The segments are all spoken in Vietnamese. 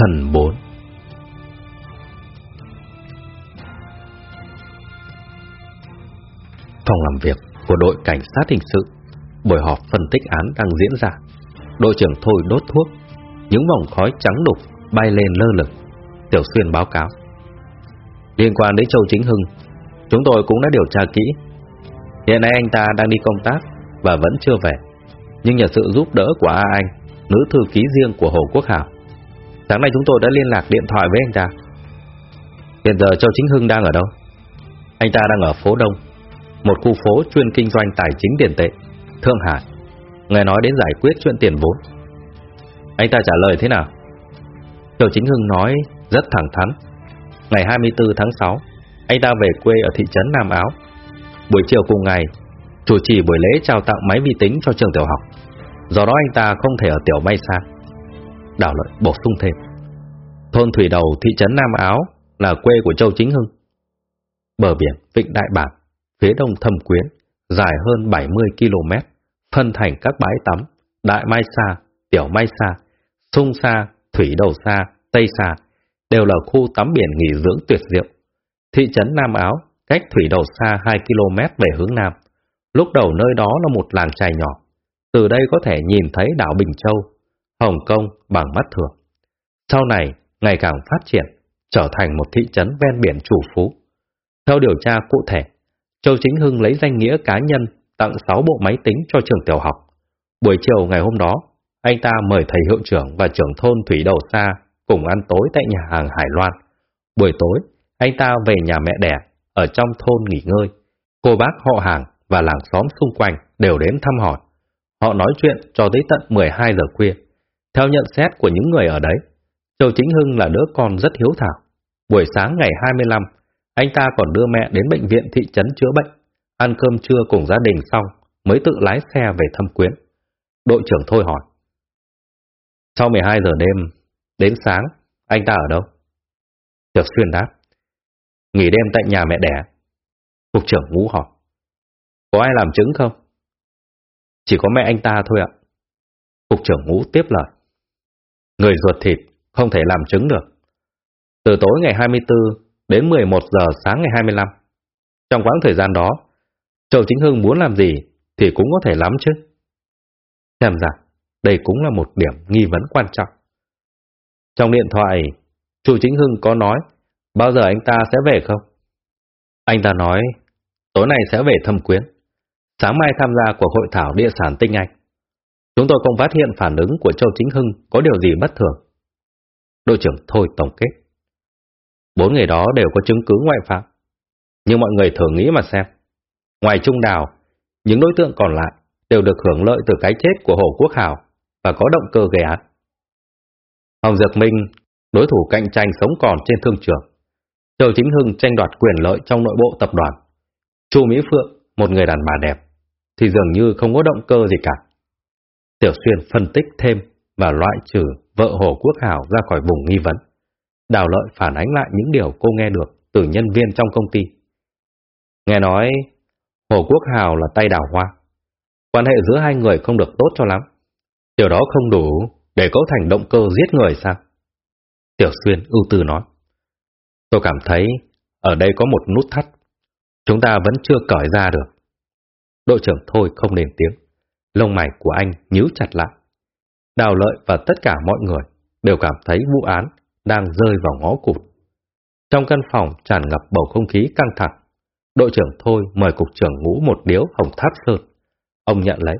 Phần 4 Phòng làm việc của đội cảnh sát hình sự, Buổi họp phân tích án đang diễn ra. Đội trưởng Thôi đốt thuốc, Những vòng khói trắng đục bay lên lơ lửng. Tiểu Xuyên báo cáo. Liên quan đến Châu Chính Hưng, Chúng tôi cũng đã điều tra kỹ. Hiện nay anh ta đang đi công tác Và vẫn chưa về. Nhưng nhờ sự giúp đỡ của A Anh, Nữ thư ký riêng của Hồ Quốc Hảo Sáng nay chúng tôi đã liên lạc điện thoại với anh ta. Hiện giờ Châu Chính Hưng đang ở đâu? Anh ta đang ở phố Đông, Một khu phố chuyên kinh doanh tài chính tiền tệ, Thượng Hải. Nghe nói đến giải quyết chuyện tiền vốn. Anh ta trả lời thế nào? Châu Chính Hưng nói rất thẳng thắn. Ngày 24 tháng 6 Anh ta về quê ở thị trấn Nam Áo. Buổi chiều cùng ngày, Chủ trì buổi lễ trao tặng máy vi tính cho trường tiểu học. Do đó anh ta không thể ở tiểu bay xa. Đào lợi bổ sung thêm. Thôn Thủy Đầu thị trấn Nam Áo Là quê của Châu Chính Hưng. Bờ biển Vịnh Đại Bản Phía đông Thâm Quyến Dài hơn 70 km Phân thành các bãi tắm Đại Mai Sa, Tiểu Mai Sa Sung Sa, Thủy Đầu Sa, Tây Sa Đều là khu tắm biển nghỉ dưỡng tuyệt diệu. Thị trấn Nam Áo Cách Thủy Đầu Sa 2 km về hướng Nam. Lúc đầu nơi đó là một làng trài nhỏ. Từ đây có thể nhìn thấy đảo Bình Châu, Hồng Kông bằng mắt thường. Sau này, ngày càng phát triển, trở thành một thị trấn ven biển chủ phú. Theo điều tra cụ thể, Châu Chính Hưng lấy danh nghĩa cá nhân tặng 6 bộ máy tính cho trường tiểu học. Buổi chiều ngày hôm đó, anh ta mời thầy hiệu trưởng và trưởng thôn Thủy Đầu Sa cùng ăn tối tại nhà hàng Hải Loan. Buổi tối, anh ta về nhà mẹ đẻ ở trong thôn nghỉ ngơi. Cô bác họ hàng và làng xóm xung quanh đều đến thăm hỏi. Họ nói chuyện cho tới tận 12 giờ khuya. Theo nhận xét của những người ở đấy, Châu Chính Hưng là đứa con rất hiếu thảo. Buổi sáng ngày 25, anh ta còn đưa mẹ đến bệnh viện thị trấn chữa bệnh, ăn cơm trưa cùng gia đình xong mới tự lái xe về thăm quyến. Đội trưởng Thôi hỏi. Sau 12 giờ đêm, đến sáng, anh ta ở đâu? Tiệc Xuyên đáp. Nghỉ đêm tại nhà mẹ đẻ. Cục trưởng Ngũ hỏi. Có ai làm chứng không? Chỉ có mẹ anh ta thôi ạ. Cục trưởng ngũ tiếp lời. Người ruột thịt không thể làm chứng được. Từ tối ngày 24 đến 11 giờ sáng ngày 25. Trong quãng thời gian đó, Châu Chính Hưng muốn làm gì thì cũng có thể lắm chứ. Xem ra, đây cũng là một điểm nghi vấn quan trọng. Trong điện thoại, chủ Chính Hưng có nói bao giờ anh ta sẽ về không? Anh ta nói tối nay sẽ về thâm quyến sáng mai tham gia cuộc hội thảo địa sản tinh Anh. Chúng tôi không phát hiện phản ứng của Châu Chính Hưng có điều gì bất thường. Đội trưởng Thôi tổng kết. Bốn người đó đều có chứng cứ ngoại phạm. Nhưng mọi người thử nghĩ mà xem. Ngoài Trung Đào, những đối tượng còn lại đều được hưởng lợi từ cái chết của Hồ Quốc Hảo và có động cơ gây án. Hồng Dược Minh, đối thủ cạnh tranh sống còn trên thương trường. Châu Chính Hưng tranh đoạt quyền lợi trong nội bộ tập đoàn. Chu Mỹ Phượng, một người đàn bà đẹp, thì dường như không có động cơ gì cả. Tiểu Xuyên phân tích thêm và loại trừ vợ Hồ Quốc Hảo ra khỏi vùng nghi vấn. Đào lợi phản ánh lại những điều cô nghe được từ nhân viên trong công ty. Nghe nói, Hồ Quốc Hào là tay đào hoa. Quan hệ giữa hai người không được tốt cho lắm. Điều đó không đủ để cấu thành động cơ giết người sao? Tiểu Xuyên ưu tư nói. Tôi cảm thấy ở đây có một nút thắt. Chúng ta vẫn chưa cởi ra được. Đội trưởng thôi không lên tiếng. Lông mày của anh nhíu chặt lại. Đào lợi và tất cả mọi người đều cảm thấy vụ án đang rơi vào ngõ cụt. Trong căn phòng tràn ngập bầu không khí căng thẳng. Đội trưởng thôi mời cục trưởng ngũ một điếu hồng tháp sơn. Ông nhận lấy,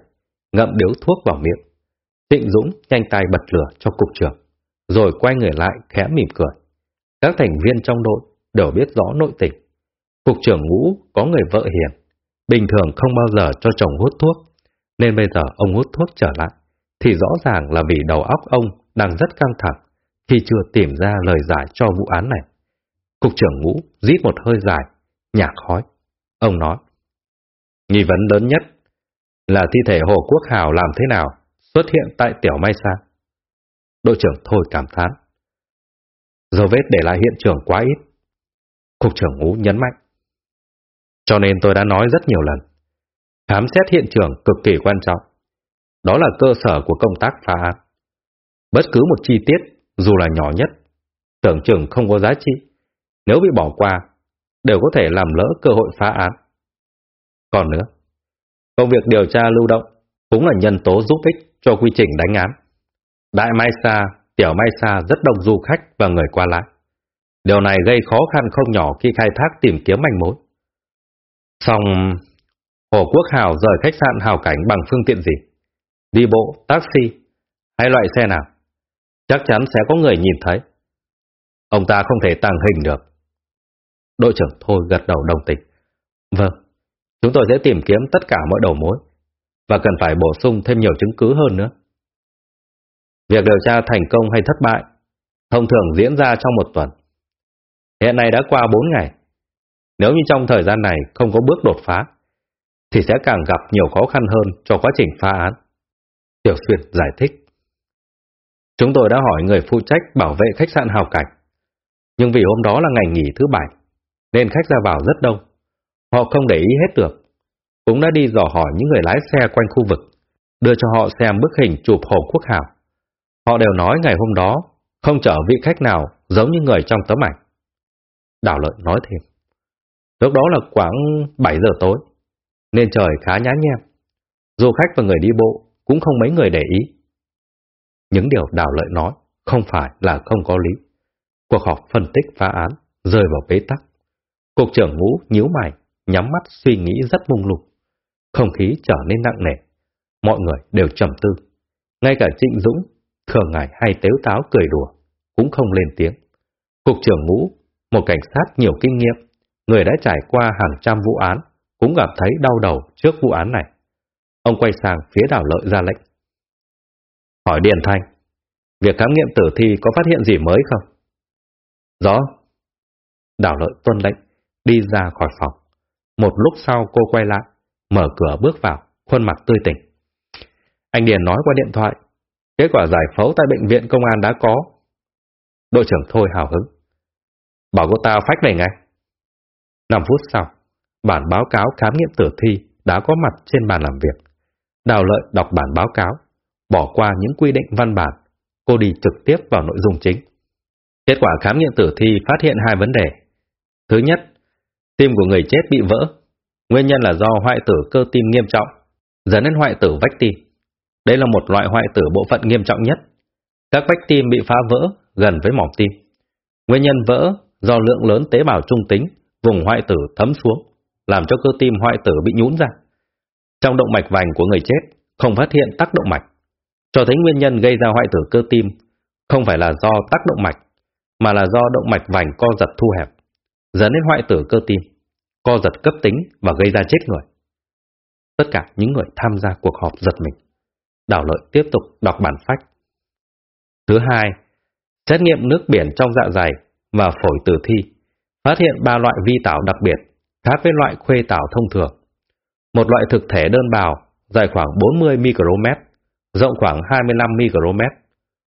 ngậm điếu thuốc vào miệng. Trịnh Dũng nhanh tay bật lửa cho cục trưởng, rồi quay người lại khẽ mỉm cười. Các thành viên trong đội đều biết rõ nội tình. Cục trưởng ngũ có người vợ hiền, Bình thường không bao giờ cho chồng hút thuốc, nên bây giờ ông hút thuốc trở lại, thì rõ ràng là vì đầu óc ông đang rất căng thẳng khi chưa tìm ra lời giải cho vụ án này. Cục trưởng ngũ rít một hơi dài, nhả khói. Ông nói, nghi vấn lớn nhất là thi thể Hồ Quốc Hào làm thế nào xuất hiện tại Tiểu Mai Sa. Đội trưởng Thôi cảm thán. Dấu vết để lại hiện trường quá ít. Cục trưởng ngũ nhấn mạnh. Cho nên tôi đã nói rất nhiều lần. Khám xét hiện trường cực kỳ quan trọng. Đó là cơ sở của công tác phá án. Bất cứ một chi tiết dù là nhỏ nhất, tưởng chừng không có giá trị, nếu bị bỏ qua, đều có thể làm lỡ cơ hội phá án. Còn nữa, công việc điều tra lưu động cũng là nhân tố giúp ích cho quy trình đánh án. Đại Mai Sa, Tiểu Mai Sa rất đông du khách và người qua lại. Điều này gây khó khăn không nhỏ khi khai thác tìm kiếm manh mối. Xong, Hồ Quốc Hào rời khách sạn Hào Cảnh bằng phương tiện gì? Đi bộ, taxi hay loại xe nào? Chắc chắn sẽ có người nhìn thấy. Ông ta không thể tàng hình được. Đội trưởng Thôi gật đầu đồng tình. Vâng, chúng tôi sẽ tìm kiếm tất cả mọi đầu mối và cần phải bổ sung thêm nhiều chứng cứ hơn nữa. Việc điều tra thành công hay thất bại thông thường diễn ra trong một tuần. Hiện nay đã qua 4 ngày. Nếu như trong thời gian này không có bước đột phá, thì sẽ càng gặp nhiều khó khăn hơn cho quá trình phá án. Tiểu Xuyên giải thích. Chúng tôi đã hỏi người phụ trách bảo vệ khách sạn Hào Cảnh, nhưng vì hôm đó là ngày nghỉ thứ bảy, nên khách ra vào rất đông. Họ không để ý hết được. Cũng đã đi dò hỏi những người lái xe quanh khu vực, đưa cho họ xem bức hình chụp Hồ Quốc Hào. Họ đều nói ngày hôm đó không chở vị khách nào giống như người trong tấm ảnh. Đảo lợi nói thêm. Lúc đó là khoảng 7 giờ tối, nên trời khá nhá nhem. Du khách và người đi bộ cũng không mấy người để ý. Những điều đào lợi nói không phải là không có lý. Cuộc họp phân tích phá án rơi vào bế tắc. Cục trưởng ngũ nhíu mày, nhắm mắt suy nghĩ rất mông lung. Không khí trở nên nặng nề. Mọi người đều trầm tư. Ngay cả Trịnh Dũng, thường ngày hay tếu táo cười đùa, cũng không lên tiếng. Cục trưởng ngũ, một cảnh sát nhiều kinh nghiệm, người đã trải qua hàng trăm vụ án, cũng cảm thấy đau đầu trước vụ án này. Ông quay sang phía đảo lợi ra lệnh. Hỏi Điền Thanh, việc khám nghiệm tử thi có phát hiện gì mới không? Rõ. Đảo lợi tuân lệnh, đi ra khỏi phòng. Một lúc sau cô quay lại, mở cửa bước vào, khuôn mặt tươi tỉnh. Anh Điền nói qua điện thoại, kết quả giải phẫu tại bệnh viện công an đã có. Đội trưởng Thôi hào hứng. Bảo cô ta phách này ngay. 5 phút sau, bản báo cáo khám nghiệm tử thi đã có mặt trên bàn làm việc. Đào lợi đọc bản báo cáo, bỏ qua những quy định văn bản, cô đi trực tiếp vào nội dung chính. Kết quả khám nghiệm tử thi phát hiện hai vấn đề. Thứ nhất, tim của người chết bị vỡ. Nguyên nhân là do hoại tử cơ tim nghiêm trọng, dẫn đến hoại tử vách tim. Đây là một loại hoại tử bộ phận nghiêm trọng nhất. Các vách tim bị phá vỡ gần với mỏm tim. Nguyên nhân vỡ do lượng lớn tế bào trung tính, vùng hoại tử thấm xuống, làm cho cơ tim hoại tử bị nhún ra. Trong động mạch vành của người chết không phát hiện tắc động mạch, cho thấy nguyên nhân gây ra hoại tử cơ tim không phải là do tắc động mạch, mà là do động mạch vành co giật thu hẹp, dẫn đến hoại tử cơ tim, co giật cấp tính và gây ra chết người. Tất cả những người tham gia cuộc họp giật mình. Đảo lợi tiếp tục đọc bản phách. Thứ hai, xét nghiệm nước biển trong dạ dày và phổi tử thi, phát hiện ba loại vi tảo đặc biệt, khác với loại khuê tảo thông thường. Một loại thực thể đơn bào dài khoảng 40 micromet, rộng khoảng 25 micromet,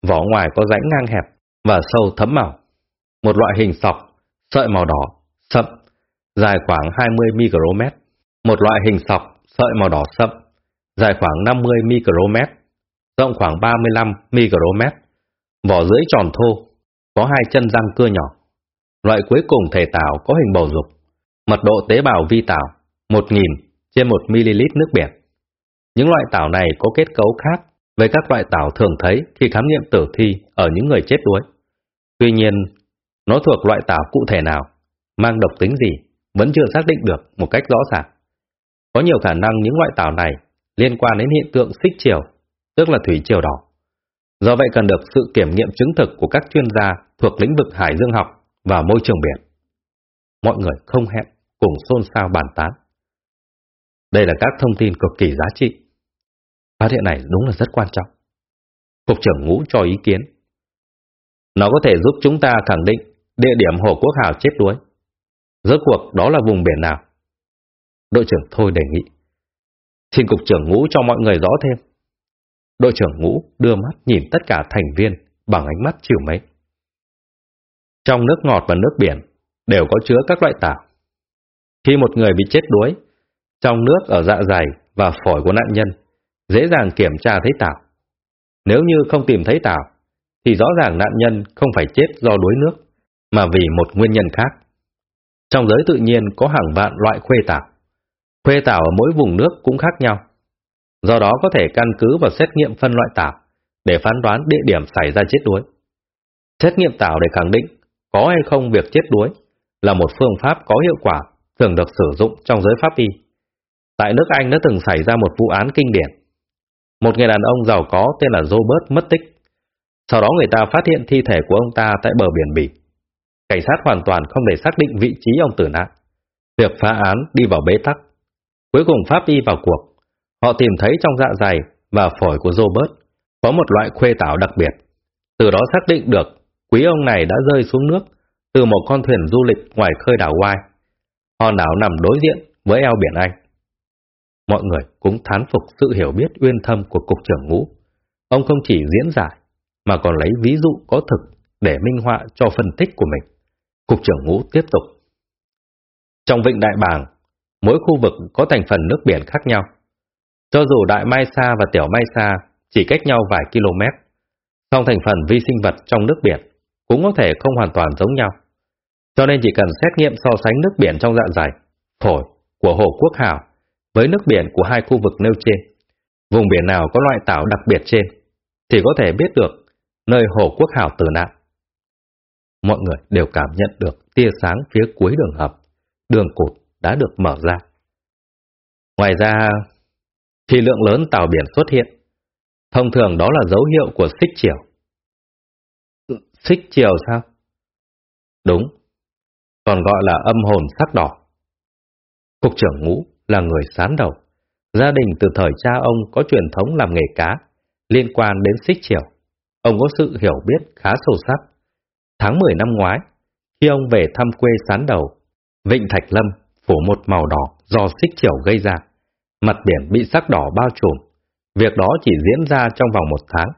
vỏ ngoài có rãnh ngang hẹp và sâu thấm màu. Một loại hình sọc, sợi màu đỏ, sậm, dài khoảng 20 micromet. Một loại hình sọc, sợi màu đỏ sậm, dài khoảng 50 micromet, rộng khoảng 35 micromet, vỏ dưới tròn thô, có hai chân răng cưa nhỏ. Loại cuối cùng thể tảo có hình bầu dục, mật độ tế bào vi tảo 1.000 trên 1 ml nước biển. Những loại tảo này có kết cấu khác với các loại tảo thường thấy khi khám nghiệm tử thi ở những người chết đuối. Tuy nhiên, nó thuộc loại tảo cụ thể nào, mang độc tính gì, vẫn chưa xác định được một cách rõ ràng. Có nhiều khả năng những loại tảo này liên quan đến hiện tượng xích chiều, tức là thủy chiều đỏ. Do vậy cần được sự kiểm nghiệm chứng thực của các chuyên gia thuộc lĩnh vực hải dương học và môi trường biển. Mọi người không hẹn cùng xôn xao bàn tán. Đây là các thông tin cực kỳ giá trị. Phát hiện này đúng là rất quan trọng. Cục trưởng ngũ cho ý kiến. Nó có thể giúp chúng ta khẳng định địa điểm Hồ Quốc Hào chết đuối. Rốt cuộc đó là vùng biển nào? Đội trưởng Thôi đề nghị. Xin cục trưởng ngũ cho mọi người rõ thêm. Đội trưởng ngũ đưa mắt nhìn tất cả thành viên bằng ánh mắt chiều mấy. Trong nước ngọt và nước biển đều có chứa các loại tảo. Khi một người bị chết đuối, trong nước ở dạ dày và phổi của nạn nhân dễ dàng kiểm tra thấy tảo. Nếu như không tìm thấy tảo, thì rõ ràng nạn nhân không phải chết do đuối nước, mà vì một nguyên nhân khác. Trong giới tự nhiên có hàng vạn loại khuê tảo. Khuê tảo ở mỗi vùng nước cũng khác nhau. Do đó có thể căn cứ vào xét nghiệm phân loại tảo để phán đoán địa điểm xảy ra chết đuối. Xét nghiệm tảo để khẳng định có hay không việc chết đuối là một phương pháp có hiệu quả thường được sử dụng trong giới pháp y. Tại nước Anh đã từng xảy ra một vụ án kinh điển. Một người đàn ông giàu có tên là Robert mất tích. Sau đó người ta phát hiện thi thể của ông ta tại bờ biển Bỉ. Cảnh sát hoàn toàn không thể xác định vị trí ông tử nạn. Việc phá án đi vào bế tắc. Cuối cùng pháp y vào cuộc. Họ tìm thấy trong dạ dày và phổi của Robert có một loại khuê tảo đặc biệt. Từ đó xác định được quý ông này đã rơi xuống nước từ một con thuyền du lịch ngoài khơi đảo Wai. Hòn đảo nằm đối diện với eo biển Anh. Mọi người cũng thán phục sự hiểu biết uyên thâm của cục trưởng ngũ. Ông không chỉ diễn giải, mà còn lấy ví dụ có thực để minh họa cho phân tích của mình. Cục trưởng ngũ tiếp tục. Trong vịnh Đại Bàng, mỗi khu vực có thành phần nước biển khác nhau. Cho dù Đại Mai Sa và Tiểu Mai Sa chỉ cách nhau vài km, song thành phần vi sinh vật trong nước biển cũng có thể không hoàn toàn giống nhau. Cho nên chỉ cần xét nghiệm so sánh nước biển trong dạ dày, phổi của Hồ Quốc hào với nước biển của hai khu vực nêu trên, vùng biển nào có loại tảo đặc biệt trên, thì có thể biết được nơi Hồ Quốc hào tử nạn. Mọi người đều cảm nhận được tia sáng phía cuối đường hầm, đường cụt đã được mở ra. Ngoài ra, khi lượng lớn tàu biển xuất hiện, thông thường đó là dấu hiệu của xích chiều. Xích chiều sao? Đúng, còn gọi là âm hồn sắc đỏ. Cục trưởng ngũ là người sán đầu. Gia đình từ thời cha ông có truyền thống làm nghề cá, liên quan đến xích chiều. Ông có sự hiểu biết khá sâu sắc. Tháng 10 năm ngoái, khi ông về thăm quê sán đầu, Vịnh Thạch Lâm phủ một màu đỏ do xích chiều gây ra. Mặt biển bị sắc đỏ bao trùm. Việc đó chỉ diễn ra trong vòng một tháng.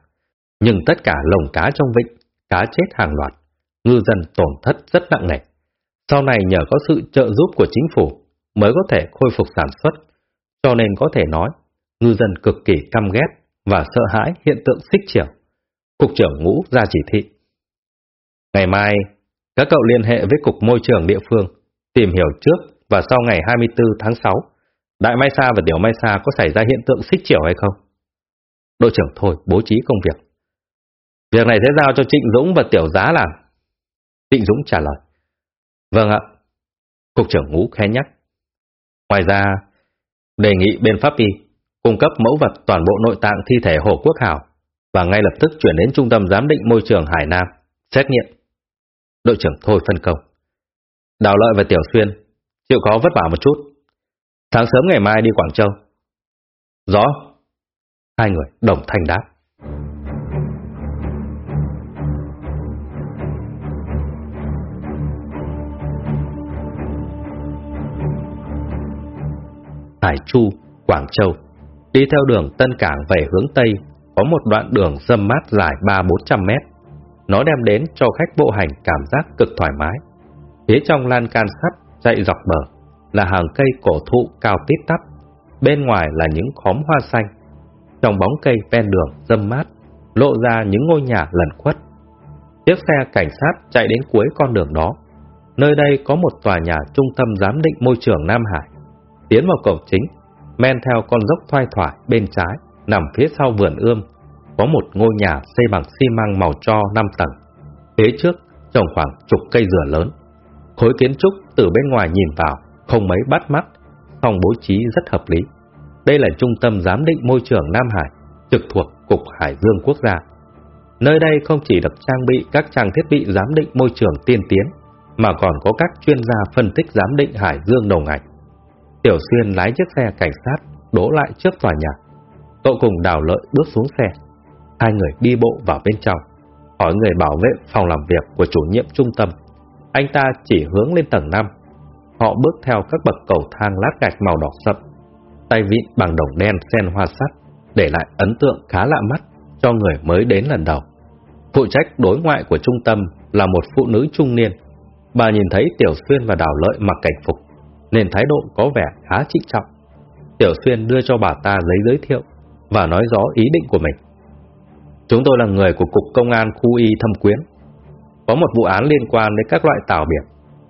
Nhưng tất cả lồng cá trong vịnh, cá chết hàng loạt, ngư dân tổn thất rất nặng nề. Sau này nhờ có sự trợ giúp của chính phủ mới có thể khôi phục sản xuất, cho nên có thể nói ngư dân cực kỳ căm ghét và sợ hãi hiện tượng xích chiều. Cục trưởng ngũ ra chỉ thị. Ngày mai, các cậu liên hệ với Cục Môi trường địa phương, tìm hiểu trước và sau ngày 24 tháng 6, Đại Mai Sa và Tiểu Mai Sa có xảy ra hiện tượng xích chiều hay không? Đội trưởng thôi bố trí công việc. Việc này sẽ giao cho Trịnh Dũng và Tiểu Giá làm. Trịnh Dũng trả lời. Vâng ạ. Cục trưởng ngũ khẽ nhắc. Ngoài ra, đề nghị bên pháp y cung cấp mẫu vật toàn bộ nội tạng thi thể Hồ Quốc Hảo và ngay lập tức chuyển đến Trung tâm Giám định Môi trường Hải Nam, xét nghiệm. Đội trưởng Thôi phân công. Đào Lợi và Tiểu Xuyên, chịu khó vất vả một chút. Sáng sớm ngày mai đi Quảng Châu. Rõ. Hai người đồng thanh đáp. Hải Chu, Quảng Châu. Đi theo đường Tân Cảng về hướng Tây, có một đoạn đường dâm mát dài 3-400 mét. Nó đem đến cho khách bộ hành cảm giác cực thoải mái. Phía trong lan can sắt chạy dọc bờ là hàng cây cổ thụ cao tít tắp, bên ngoài là những khóm hoa xanh. Trong bóng cây ven đường dâm mát, lộ ra những ngôi nhà lẩn khuất. Chiếc xe cảnh sát chạy đến cuối con đường đó. Nơi đây có một tòa nhà trung tâm giám định môi trường Nam Hải. Tiến vào cổng chính, men theo con dốc thoai thoải bên trái, nằm phía sau vườn ươm, có một ngôi nhà xây bằng xi măng màu cho 5 tầng. Phía trước trồng khoảng chục cây dừa lớn. Khối kiến trúc từ bên ngoài nhìn vào không mấy bắt mắt, phòng bố trí rất hợp lý. Đây là trung tâm giám định môi trường Nam Hải, trực thuộc Cục Hải Dương Quốc gia. Nơi đây không chỉ được trang bị các trang thiết bị giám định môi trường tiên tiến, mà còn có các chuyên gia phân tích giám định Hải Dương đầu ngành. Tiểu Xuyên lái chiếc xe cảnh sát đổ lại trước tòa nhà. Cậu cùng đào lợi bước xuống xe. Hai người đi bộ vào bên trong, hỏi người bảo vệ phòng làm việc của chủ nhiệm trung tâm. Anh ta chỉ hướng lên tầng 5. Họ bước theo các bậc cầu thang lát gạch màu đỏ sậm, tay vịn bằng đồng đen xen hoa sắt, để lại ấn tượng khá lạ mắt cho người mới đến lần đầu. Phụ trách đối ngoại của trung tâm là một phụ nữ trung niên. Bà nhìn thấy Tiểu Xuyên và Đào Lợi mặc cảnh phục, nên thái độ có vẻ khá trịnh trọng. Tiểu Xuyên đưa cho bà ta giấy giới thiệu và nói rõ ý định của mình. Chúng tôi là người của Cục Công an Khu Y Thâm Quyến. Có một vụ án liên quan đến các loại tảo biển,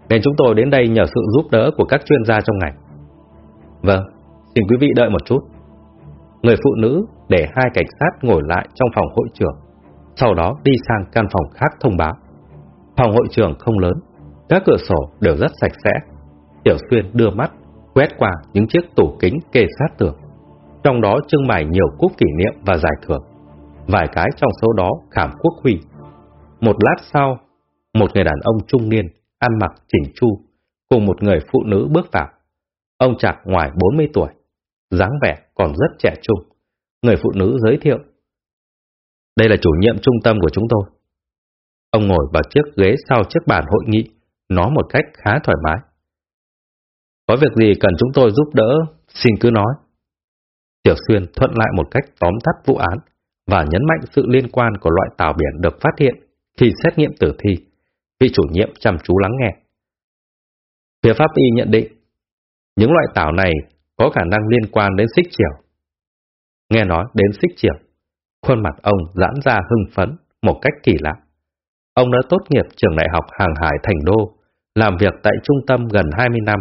nên chúng tôi đến đây nhờ sự giúp đỡ của các chuyên gia trong ngành. Vâng, xin quý vị đợi một chút. Người phụ nữ để hai cảnh sát ngồi lại trong phòng hội trưởng, sau đó đi sang căn phòng khác thông báo. Phòng hội trưởng không lớn, các cửa sổ đều rất sạch sẽ. Tiểu Xuyên đưa mắt, quét qua những chiếc tủ kính kê sát tường. Trong đó trưng bày nhiều cúp kỷ niệm và giải thưởng. Vài cái trong số đó khảm quốc huy. Một lát sau, một người đàn ông trung niên, ăn mặc chỉnh chu, cùng một người phụ nữ bước vào. Ông chạc ngoài 40 tuổi, dáng vẻ còn rất trẻ trung. Người phụ nữ giới thiệu. Đây là chủ nhiệm trung tâm của chúng tôi. Ông ngồi vào chiếc ghế sau chiếc bàn hội nghị, nói một cách khá thoải mái. Có việc gì cần chúng tôi giúp đỡ, xin cứ nói. Tiểu Xuyên thuận lại một cách tóm tắt vụ án và nhấn mạnh sự liên quan của loại tàu biển được phát hiện khi xét nghiệm tử thi. Vị chủ nhiệm chăm chú lắng nghe. Phía pháp y nhận định, những loại tảo này có khả năng liên quan đến xích chiều. Nghe nói đến xích chiều, khuôn mặt ông giãn ra hưng phấn một cách kỳ lạ. Ông đã tốt nghiệp trường đại học hàng hải thành đô, làm việc tại trung tâm gần 20 năm,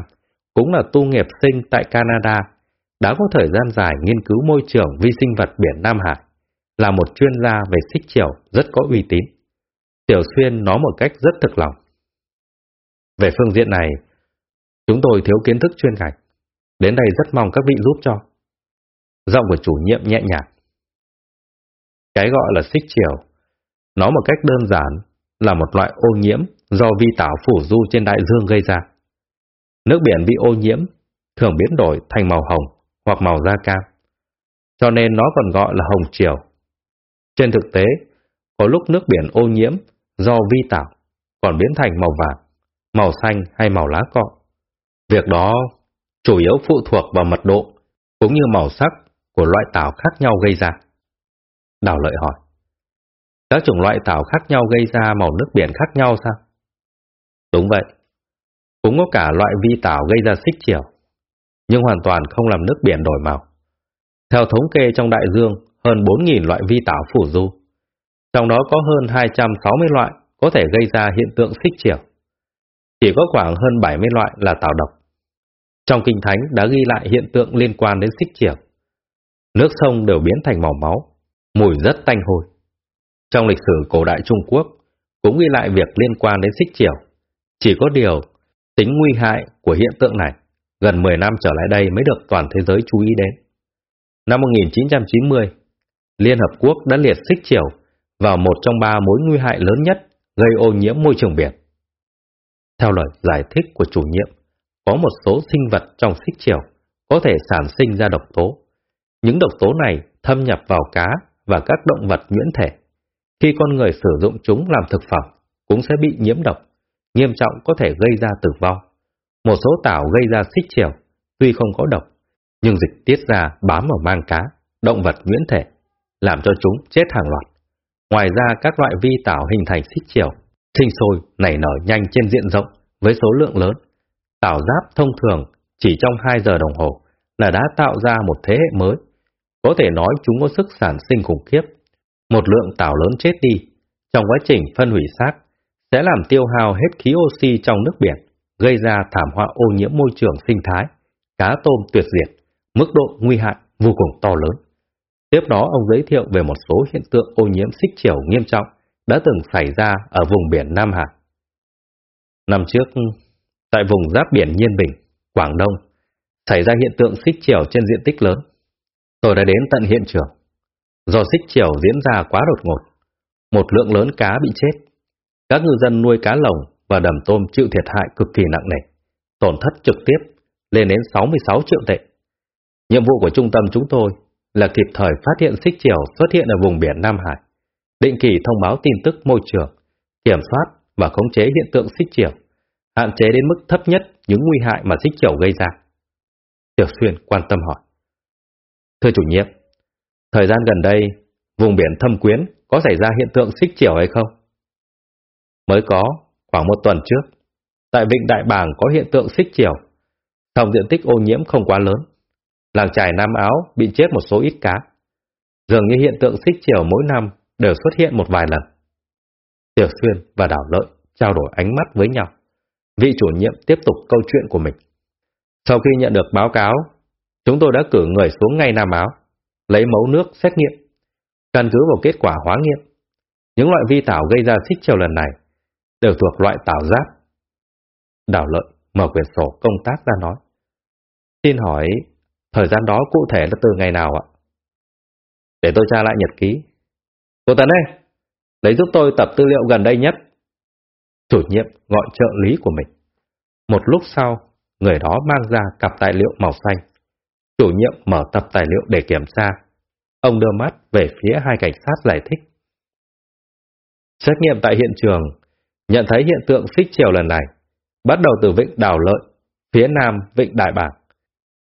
cũng là tu nghiệp sinh tại Canada, đã có thời gian dài nghiên cứu môi trường vi sinh vật biển Nam Hải, là một chuyên gia về xích chiều rất có uy tín. Tiểu Xuyên nói một cách rất thực lòng. Về phương diện này, chúng tôi thiếu kiến thức chuyên ngành. Đến đây rất mong các vị giúp cho. Giọng của chủ nhiệm nhẹ nhàng. Cái gọi là xích chiều, nói một cách đơn giản là một loại ô nhiễm do vi tảo phủ du trên đại dương gây ra. Nước biển bị ô nhiễm thường biến đổi thành màu hồng hoặc màu da cam, cho nên nó còn gọi là hồng chiều. Trên thực tế, có lúc nước biển ô nhiễm do vi tảo còn biến thành màu vàng, màu xanh hay màu lá cọ. Việc đó chủ yếu phụ thuộc vào mật độ cũng như màu sắc của loại tảo khác nhau gây ra. Đào lợi hỏi. Các chủng loại tảo khác nhau gây ra màu nước biển khác nhau sao? Đúng vậy. Cũng có cả loại vi tảo gây ra xích chiều, nhưng hoàn toàn không làm nước biển đổi màu. Theo thống kê trong đại dương, hơn 4.000 loại vi tảo phủ du. Trong đó có hơn 260 loại có thể gây ra hiện tượng xích chiều. Chỉ có khoảng hơn 70 loại là tảo độc. Trong Kinh Thánh đã ghi lại hiện tượng liên quan đến xích chiều. Nước sông đều biến thành màu máu, mùi rất tanh hôi. Trong lịch sử cổ đại Trung Quốc cũng ghi lại việc liên quan đến xích chiều. Chỉ có điều, tính nguy hại của hiện tượng này gần 10 năm trở lại đây mới được toàn thế giới chú ý đến. Năm 1990, Liên Hợp Quốc đã liệt xích chiều vào một trong ba mối nguy hại lớn nhất gây ô nhiễm môi trường biển. Theo lời giải thích của chủ nhiệm, có một số sinh vật trong xích chiều có thể sản sinh ra độc tố. Những độc tố này thâm nhập vào cá và các động vật nhuyễn thể. Khi con người sử dụng chúng làm thực phẩm, cũng sẽ bị nhiễm độc, nghiêm trọng có thể gây ra tử vong. Một số tảo gây ra xích chiều, tuy không có độc, nhưng dịch tiết ra bám vào mang cá, động vật nhuyễn thể, làm cho chúng chết hàng loạt. Ngoài ra các loại vi tảo hình thành xích chiều, sinh sôi, nảy nở nhanh trên diện rộng với số lượng lớn. Tảo giáp thông thường chỉ trong 2 giờ đồng hồ là đã tạo ra một thế hệ mới. Có thể nói chúng có sức sản sinh khủng khiếp. Một lượng tảo lớn chết đi, trong quá trình phân hủy xác, sẽ làm tiêu hao hết khí oxy trong nước biển, gây ra thảm họa ô nhiễm môi trường sinh thái, cá tôm tuyệt diệt, mức độ nguy hại vô cùng to lớn. Tiếp đó ông giới thiệu về một số hiện tượng ô nhiễm xích chiều nghiêm trọng đã từng xảy ra ở vùng biển Nam Hà, Năm trước, tại vùng giáp biển Nhiên Bình, Quảng Đông, xảy ra hiện tượng xích chiều trên diện tích lớn. Tôi đã đến tận hiện trường. Do xích chiều diễn ra quá đột ngột, một lượng lớn cá bị chết. Các ngư dân nuôi cá lồng và đầm tôm chịu thiệt hại cực kỳ nặng nề, tổn thất trực tiếp lên đến 66 triệu tệ. Nhiệm vụ của trung tâm chúng tôi là kịp thời phát hiện xích chiều xuất hiện ở vùng biển Nam Hải, định kỳ thông báo tin tức môi trường, kiểm soát và khống chế hiện tượng xích chiều, hạn chế đến mức thấp nhất những nguy hại mà xích chiều gây ra. Tiểu Xuyên quan tâm hỏi. Thưa chủ nhiệm, thời gian gần đây, vùng biển thâm quyến có xảy ra hiện tượng xích chiều hay không? Mới có, khoảng một tuần trước, tại Vịnh Đại Bàng có hiện tượng xích chiều, tổng diện tích ô nhiễm không quá lớn. Làng trài Nam Áo bị chết một số ít cá. Dường như hiện tượng xích chiều mỗi năm đều xuất hiện một vài lần. Tiểu Xuyên và Đảo Lợi trao đổi ánh mắt với nhau. Vị chủ nhiệm tiếp tục câu chuyện của mình. Sau khi nhận được báo cáo, chúng tôi đã cử người xuống ngay Nam Áo, lấy mẫu nước xét nghiệm. Căn cứ vào kết quả hóa nghiệm, những loại vi tảo gây ra xích chiều lần này đều thuộc loại tảo giáp. Đào Lợi mở quyển sổ công tác ra nói. Xin hỏi, thời gian đó cụ thể là từ ngày nào ạ? Để tôi tra lại nhật ký. Cô Tấn ơi, lấy giúp tôi tập tư liệu gần đây nhất. Chủ nhiệm gọi trợ lý của mình. Một lúc sau, người đó mang ra cặp tài liệu màu xanh. Chủ nhiệm mở tập tài liệu để kiểm tra. Ông đưa mắt về phía hai cảnh sát giải thích. Xét nghiệm tại hiện trường, nhận thấy hiện tượng xích chiều lần này, bắt đầu từ vịnh Đào Lợi, phía nam vịnh Đại bảng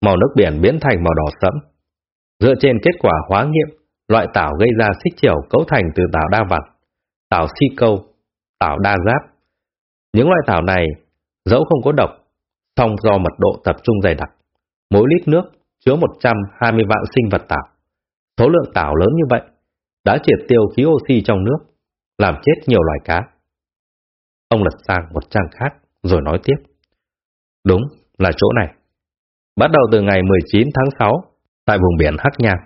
Màu nước biển biến thành màu đỏ sẫm. Dựa trên kết quả hóa nghiệm, loại tảo gây ra xích chiều cấu thành từ tảo đa vặt, tảo si câu, tảo đa giáp. Những loại tảo này, dẫu không có độc, song do mật độ tập trung dày đặc, mỗi lít nước chứa 120 vạn sinh vật tảo. Số lượng tảo lớn như vậy đã triệt tiêu khí oxy trong nước, làm chết nhiều loài cá. Ông lật sang một trang khác rồi nói tiếp. Đúng, là chỗ này. Bắt đầu từ ngày 19 tháng 6, tại vùng biển Hắc Nham,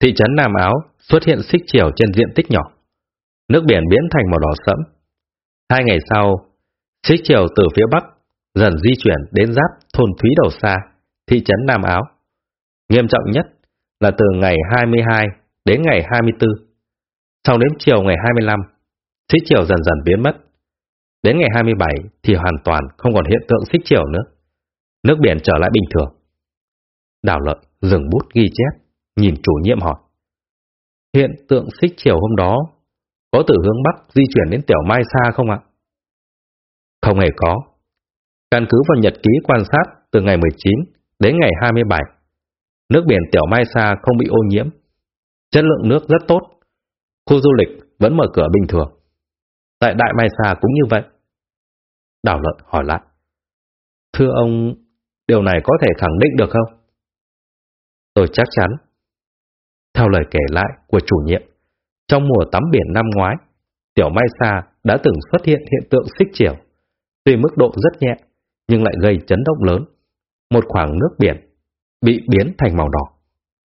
thị trấn Nam Áo xuất hiện xích chiều trên diện tích nhỏ. Nước biển biến thành màu đỏ sẫm. Hai ngày sau, xích chiều từ phía bắc dần di chuyển đến giáp thôn Thúy Đầu Sa, thị trấn Nam Áo. Nghiêm trọng nhất là từ ngày 22 đến ngày 24. Sau đến chiều ngày 25, xích chiều dần dần biến mất. Đến ngày 27 thì hoàn toàn không còn hiện tượng xích chiều nữa. Nước biển trở lại bình thường. Đào lợi dừng bút ghi chép, nhìn chủ nhiệm hỏi. Hiện tượng xích chiều hôm đó có từ hướng Bắc di chuyển đến Tiểu Mai Sa không ạ? Không hề có. Căn cứ vào nhật ký quan sát từ ngày 19 đến ngày 27, nước biển Tiểu Mai Sa không bị ô nhiễm. Chất lượng nước rất tốt. Khu du lịch vẫn mở cửa bình thường. Tại Đại Mai Xà cũng như vậy. đảo Lợi hỏi lại. Thưa ông, điều này có thể khẳng định được không? Tôi chắc chắn. Theo lời kể lại của chủ nhiệm, trong mùa tắm biển năm ngoái, Tiểu Mai Sa đã từng xuất hiện hiện tượng xích chiều. Tuy mức độ rất nhẹ, nhưng lại gây chấn động lớn. Một khoảng nước biển bị biến thành màu đỏ.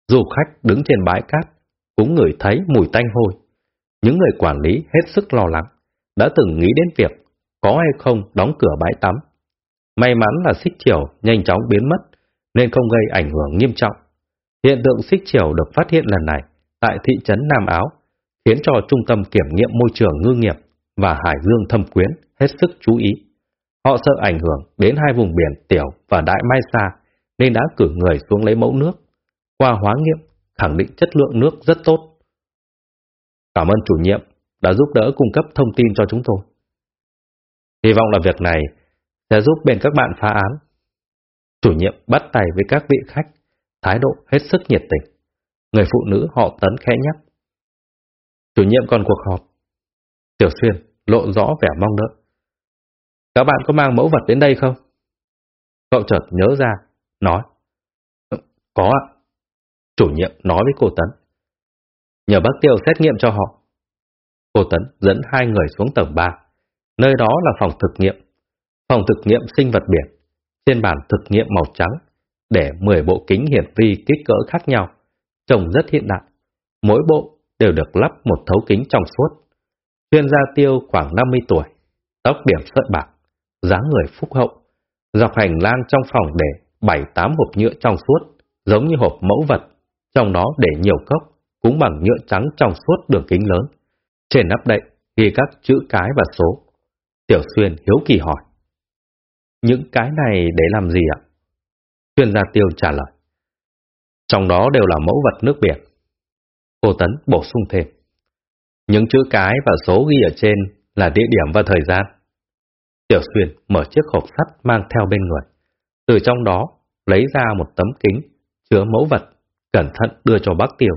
Du khách đứng trên bãi cát cũng ngửi thấy mùi tanh hôi. Những người quản lý hết sức lo lắng, đã từng nghĩ đến việc có hay không đóng cửa bãi tắm. May mắn là xích chiều nhanh chóng biến mất, nên không gây ảnh hưởng nghiêm trọng. Hiện tượng xích chiều được phát hiện lần này tại thị trấn Nam Áo, khiến cho Trung tâm Kiểm nghiệm Môi trường Ngư nghiệp và Hải Dương Thâm Quyến hết sức chú ý. Họ sợ ảnh hưởng đến hai vùng biển Tiểu và Đại Mai Sa, nên đã cử người xuống lấy mẫu nước. Qua hóa nghiệm, khẳng định chất lượng nước rất tốt. Cảm ơn chủ nhiệm đã giúp đỡ cung cấp thông tin cho chúng tôi. Hy vọng là việc này sẽ giúp bên các bạn phá án. Chủ nhiệm bắt tay với các vị khách, thái độ hết sức nhiệt tình. Người phụ nữ họ tấn khẽ nhắc. Chủ nhiệm còn cuộc họp. Tiểu Xuyên lộ rõ vẻ mong đợi. Các bạn có mang mẫu vật đến đây không? Cậu chợt nhớ ra, nói. Ừ, có ạ. Chủ nhiệm nói với cô Tấn. Nhờ bác Tiêu xét nghiệm cho họ. Cô Tấn dẫn hai người xuống tầng 3. Nơi đó là phòng thực nghiệm. Phòng thực nghiệm sinh vật biển. Trên bàn thực nghiệm màu trắng, để 10 bộ kính hiển vi kích cỡ khác nhau, trông rất hiện đại. Mỗi bộ đều được lắp một thấu kính trong suốt. Chuyên gia tiêu khoảng 50 tuổi, tóc điểm sợi bạc, dáng người phúc hậu. Dọc hành lang trong phòng để 7-8 hộp nhựa trong suốt, giống như hộp mẫu vật, trong đó để nhiều cốc, cũng bằng nhựa trắng trong suốt đường kính lớn. Trên nắp đậy ghi các chữ cái và số. Tiểu Xuyên hiếu kỳ hỏi. Những cái này để làm gì ạ? Xuyên gia tiêu trả lời. Trong đó đều là mẫu vật nước biển. Cô Tấn bổ sung thêm. Những chữ cái và số ghi ở trên là địa điểm và thời gian. Tiểu Xuyên mở chiếc hộp sắt mang theo bên người. Từ trong đó lấy ra một tấm kính chứa mẫu vật, cẩn thận đưa cho bác Tiêu.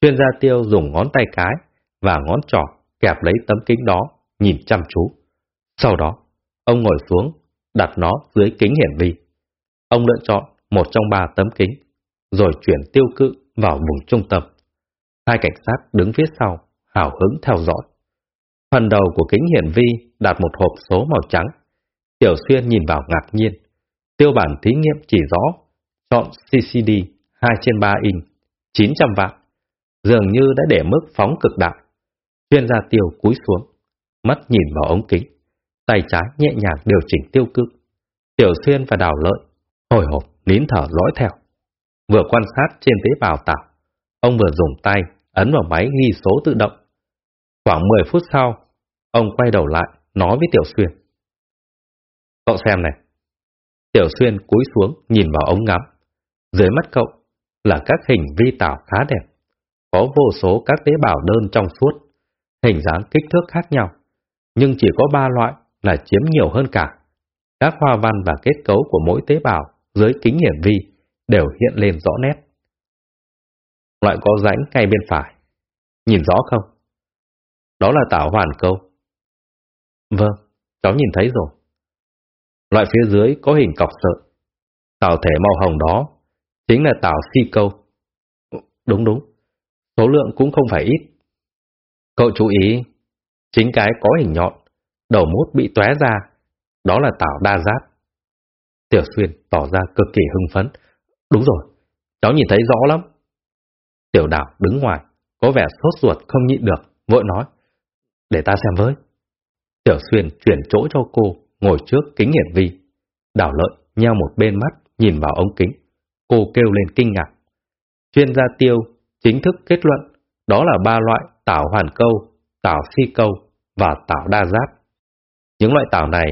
Chuyên gia Tiêu dùng ngón tay cái và ngón trỏ kẹp lấy tấm kính đó, nhìn chăm chú. Sau đó, ông ngồi xuống, đặt nó dưới kính hiển vi. Ông lựa chọn một trong ba tấm kính, rồi chuyển tiêu cự vào vùng trung tâm. Hai cảnh sát đứng phía sau, hào hứng theo dõi. Phần đầu của kính hiển vi đặt một hộp số màu trắng. Tiểu Xuyên nhìn vào ngạc nhiên. Tiêu bản thí nghiệm chỉ rõ, chọn CCD 2 trên 3 inch, 900 vạn. Dường như đã để mức phóng cực đại. Chuyên gia tiêu cúi xuống, mắt nhìn vào ống kính, tay trái nhẹ nhàng điều chỉnh tiêu cự. Tiểu Xuyên và Đào Lợi hồi hộp nín thở dõi theo. Vừa quan sát trên tế bào tạo, ông vừa dùng tay ấn vào máy ghi số tự động. Khoảng 10 phút sau, ông quay đầu lại nói với Tiểu Xuyên. Cậu xem này. Tiểu Xuyên cúi xuống nhìn vào ống ngắm. Dưới mắt cậu là các hình vi tảo khá đẹp. Có vô số các tế bào đơn trong suốt, hình dáng kích thước khác nhau. Nhưng chỉ có ba loại là chiếm nhiều hơn cả. Các hoa văn và kết cấu của mỗi tế bào dưới kính hiển vi đều hiện lên rõ nét. Loại có rãnh ngay bên phải. Nhìn rõ không? Đó là tảo hoàn câu. Vâng, cháu nhìn thấy rồi. Loại phía dưới có hình cọc sợi. Tảo thể màu hồng đó chính là tảo si câu. Đúng đúng, số lượng cũng không phải ít. Cậu chú ý, chính cái có hình nhọn, đầu mút bị tóe ra, đó là tảo đa giác. Tiểu Xuyên tỏ ra cực kỳ hưng phấn. Đúng rồi, cháu nhìn thấy rõ lắm. Tiểu đảo đứng ngoài, có vẻ sốt ruột không nhịn được, vội nói. Để ta xem với. Tiểu Xuyên chuyển chỗ cho cô, ngồi trước kính hiển vi. Đảo lợi nheo một bên mắt, nhìn vào ống kính. Cô kêu lên kinh ngạc. Chuyên gia tiêu chính thức kết luận đó là ba loại tảo hoàn câu, tảo phi câu và tảo đa giáp. Những loại tảo này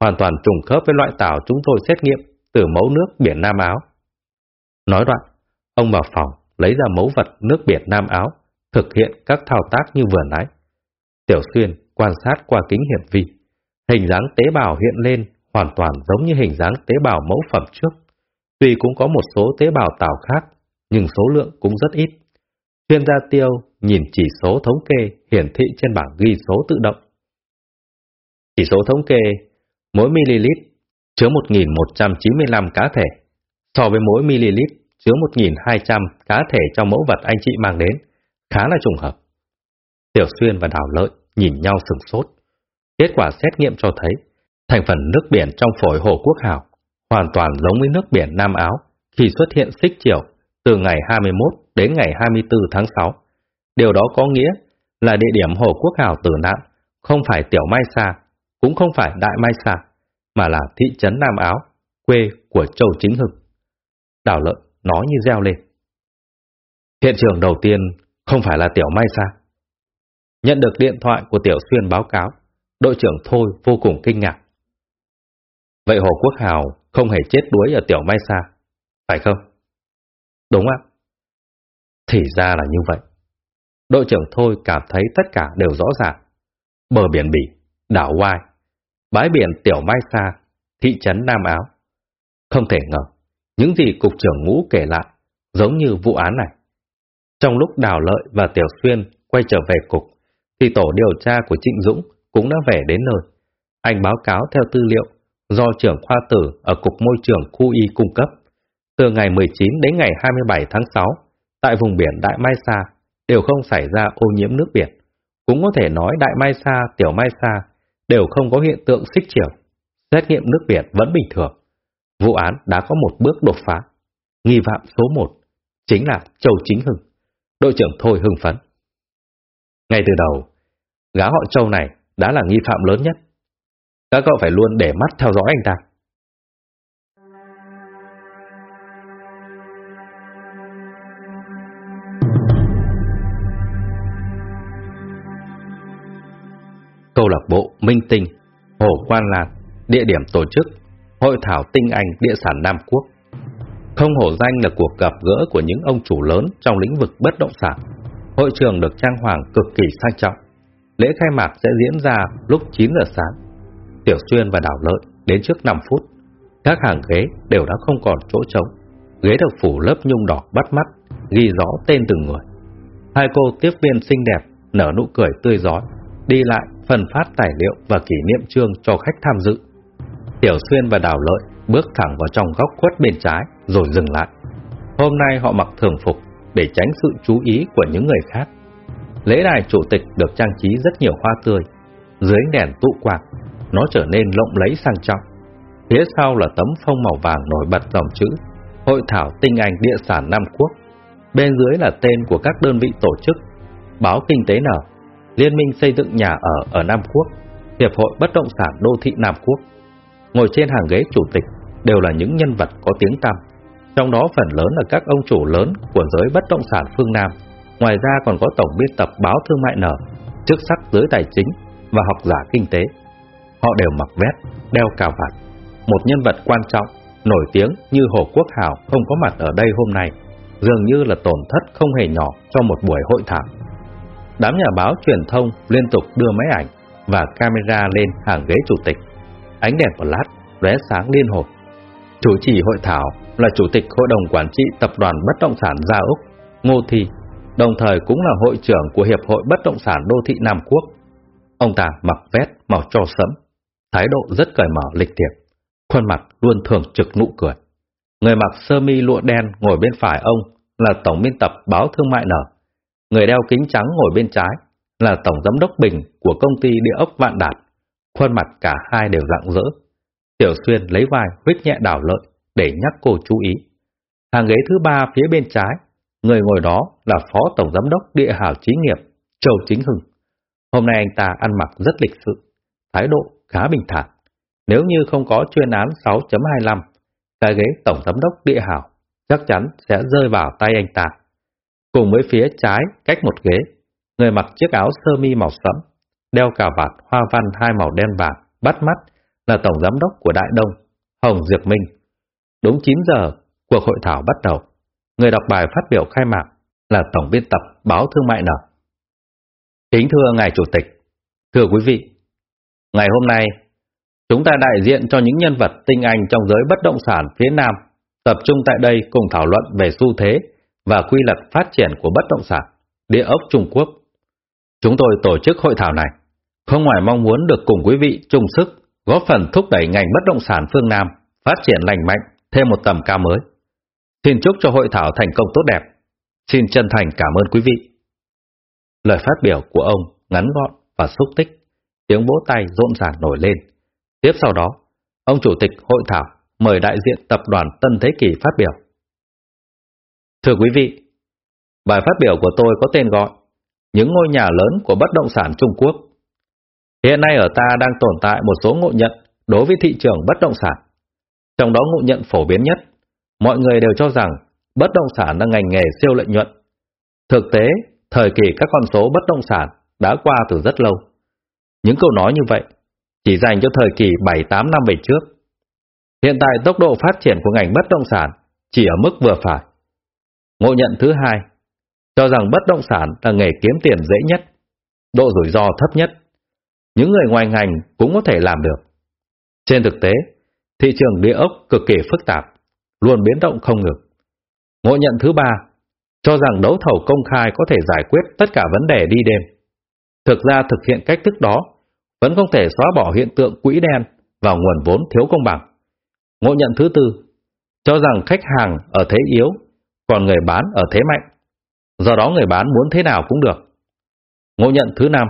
hoàn toàn trùng khớp với loại tảo chúng tôi xét nghiệm từ mẫu nước biển Nam Áo. Nói đoạn, ông vào phòng lấy ra mẫu vật nước biển Nam Áo, thực hiện các thao tác như vừa nãy. Tiểu Xuyên quan sát qua kính hiển vi, hình dáng tế bào hiện lên hoàn toàn giống như hình dáng tế bào mẫu phẩm trước. Tuy cũng có một số tế bào tảo khác, nhưng số lượng cũng rất ít. Chuyên gia tiêu nhìn chỉ số thống kê hiển thị trên bảng ghi số tự động. Chỉ số thống kê mỗi ml chứa 1.195 cá thể, so với mỗi ml chứa 1.200 cá thể trong mẫu vật anh chị mang đến, khá là trùng hợp. Tiểu Xuyên và Đào Lợi nhìn nhau sừng sốt. Kết quả xét nghiệm cho thấy, thành phần nước biển trong phổi Hồ Quốc Hào hoàn toàn giống với nước biển Nam Áo khi xuất hiện xích chiều từ ngày 21 đến ngày 24 tháng 6. Điều đó có nghĩa là địa điểm Hồ Quốc Hào tử nạn không phải Tiểu Mai Sa, cũng không phải Đại Mai Sa, mà là thị trấn Nam Áo, quê của Châu Chính Hưng. Đào Lợi nói như reo lên. Hiện trường đầu tiên không phải là Tiểu Mai Sa. Nhận được điện thoại của Tiểu Xuyên báo cáo, đội trưởng Thôi vô cùng kinh ngạc. Vậy Hồ Quốc Hào không hề chết đuối ở Tiểu Mai Sa, phải không? Đúng ạ. Thì ra là như vậy. Đội trưởng Thôi cảm thấy tất cả đều rõ ràng. Bờ biển Bỉ, đảo Oai, bãi biển Tiểu Mai Sa, thị trấn Nam Áo. Không thể ngờ, những gì cục trưởng ngũ kể lại giống như vụ án này. Trong lúc Đào Lợi và Tiểu Xuyên quay trở về cục, thì tổ điều tra của Trịnh Dũng cũng đã về đến nơi. Anh báo cáo theo tư liệu do trưởng khoa tử ở Cục Môi trường khu y cung cấp. Từ ngày 19 đến ngày 27 tháng 6, tại vùng biển Đại Mai Sa đều không xảy ra ô nhiễm nước biển. Cũng có thể nói Đại Mai Sa, Tiểu Mai Sa đều không có hiện tượng xích chiều. Xét nghiệm nước biển vẫn bình thường. Vụ án đã có một bước đột phá. Nghi phạm số 1 chính là Châu Chính Hưng. Đội trưởng Thôi hưng phấn. Ngay từ đầu, gã họ Châu này đã là nghi phạm lớn nhất. Các cậu phải luôn để mắt theo dõi anh ta. Câu lạc bộ Minh Tinh, Hồ Quan Lạc, địa điểm tổ chức Hội thảo tinh anh địa sản Nam Quốc. Không hổ danh là cuộc gặp gỡ của những ông chủ lớn trong lĩnh vực bất động sản. Hội trường được trang hoàng cực kỳ sang trọng. Lễ khai mạc sẽ diễn ra lúc 9 giờ sáng. Tiểu Xuyên và Đào Lợi đến trước 5 phút. Các hàng ghế đều đã không còn chỗ trống. Ghế được phủ lớp nhung đỏ bắt mắt, ghi rõ tên từng người. Hai cô tiếp viên xinh đẹp nở nụ cười tươi giói, đi lại phân phát tài liệu và kỷ niệm trương cho khách tham dự. Tiểu Xuyên và Đào Lợi bước thẳng vào trong góc khuất bên trái rồi dừng lại. Hôm nay họ mặc thường phục để tránh sự chú ý của những người khác. Lễ đài chủ tịch được trang trí rất nhiều hoa tươi, dưới đèn tụ quạt, nó trở nên lộng lẫy sang trọng. Phía sau là tấm phông màu vàng nổi bật dòng chữ Hội thảo tinh anh địa sản Nam Quốc. Bên dưới là tên của các đơn vị tổ chức, báo Kinh tế nào. Liên minh xây dựng nhà ở ở Nam Quốc, Hiệp hội Bất động sản Đô thị Nam Quốc. Ngồi trên hàng ghế chủ tịch đều là những nhân vật có tiếng tăm, trong đó phần lớn là các ông chủ lớn của giới bất động sản phương Nam. Ngoài ra còn có tổng biên tập báo Thương mại nở, chức sắc giới tài chính và học giả kinh tế. Họ đều mặc vest, đeo cà vạt. Một nhân vật quan trọng, nổi tiếng như Hồ Quốc Hào không có mặt ở đây hôm nay, dường như là tổn thất không hề nhỏ cho một buổi hội thảo. Đám nhà báo truyền thông liên tục đưa máy ảnh và camera lên hàng ghế chủ tịch. Ánh đèn flash lóe sáng liên hồi. Chủ trì hội thảo là chủ tịch hội đồng quản trị tập đoàn bất động sản Gia Úc, Ngô Thi, đồng thời cũng là hội trưởng của Hiệp hội Bất động sản Đô thị Nam Quốc. Ông ta mặc vest màu cho sẫm, thái độ rất cởi mở lịch thiệp, khuôn mặt luôn thường trực nụ cười. Người mặc sơ mi lụa đen ngồi bên phải ông là tổng biên tập báo Thương mại nở. Người đeo kính trắng ngồi bên trái là tổng giám đốc Bình của công ty địa ốc Vạn Đạt. Khuôn mặt cả hai đều rạng rỡ. Tiểu Xuyên lấy vai huyết nhẹ đảo lợi để nhắc cô chú ý. Hàng ghế thứ ba phía bên trái, người ngồi đó là Phó Tổng Giám đốc Địa Hảo Chí nghiệp Châu Chính Hưng. Hôm nay anh ta ăn mặc rất lịch sự, thái độ khá bình thản. Nếu như không có chuyên án 6.25, cái ghế Tổng Giám đốc Địa Hảo chắc chắn sẽ rơi vào tay anh ta. Cùng với phía trái cách một ghế, người mặc chiếc áo sơ mi màu sẫm, đeo cà vạt hoa văn hai màu đen vàng, bắt mắt là Tổng Giám đốc của Đại Đông, Hồng Diệp Minh. Đúng 9 giờ, cuộc hội thảo bắt đầu. Người đọc bài phát biểu khai mạc là Tổng biên tập Báo Thương mại Nở. Kính thưa Ngài Chủ tịch, thưa quý vị, ngày hôm nay, chúng ta đại diện cho những nhân vật tinh anh trong giới bất động sản phía Nam tập trung tại đây cùng thảo luận về xu thế và quy luật phát triển của bất động sản, địa ốc Trung Quốc. Chúng tôi tổ chức hội thảo này, không ngoài mong muốn được cùng quý vị chung sức góp phần thúc đẩy ngành bất động sản phương Nam phát triển lành mạnh thêm một tầm cao mới. Xin chúc cho hội thảo thành công tốt đẹp. Xin chân thành cảm ơn quý vị. Lời phát biểu của ông ngắn gọn và xúc tích, tiếng vỗ tay rộn ràng nổi lên. Tiếp sau đó, ông chủ tịch hội thảo mời đại diện tập đoàn Tân Thế Kỷ phát biểu. Thưa quý vị, bài phát biểu của tôi có tên gọi Những ngôi nhà lớn của bất động sản Trung Quốc. Hiện nay ở ta đang tồn tại một số ngộ nhận đối với thị trường bất động sản. Trong đó ngộ nhận phổ biến nhất, mọi người đều cho rằng bất động sản là ngành nghề siêu lợi nhuận. Thực tế, thời kỳ các con số bất động sản đã qua từ rất lâu. Những câu nói như vậy chỉ dành cho thời kỳ 7-8 năm về trước. Hiện tại tốc độ phát triển của ngành bất động sản chỉ ở mức vừa phải. Ngộ nhận thứ hai, cho rằng bất động sản là nghề kiếm tiền dễ nhất, độ rủi ro thấp nhất. Những người ngoài ngành cũng có thể làm được. Trên thực tế, thị trường địa ốc cực kỳ phức tạp, luôn biến động không ngừng. Ngộ nhận thứ ba, cho rằng đấu thầu công khai có thể giải quyết tất cả vấn đề đi đêm. Thực ra thực hiện cách thức đó vẫn không thể xóa bỏ hiện tượng quỹ đen và nguồn vốn thiếu công bằng. Ngộ nhận thứ tư, cho rằng khách hàng ở thế yếu, còn người bán ở thế mạnh. Do đó người bán muốn thế nào cũng được. Ngộ nhận thứ năm,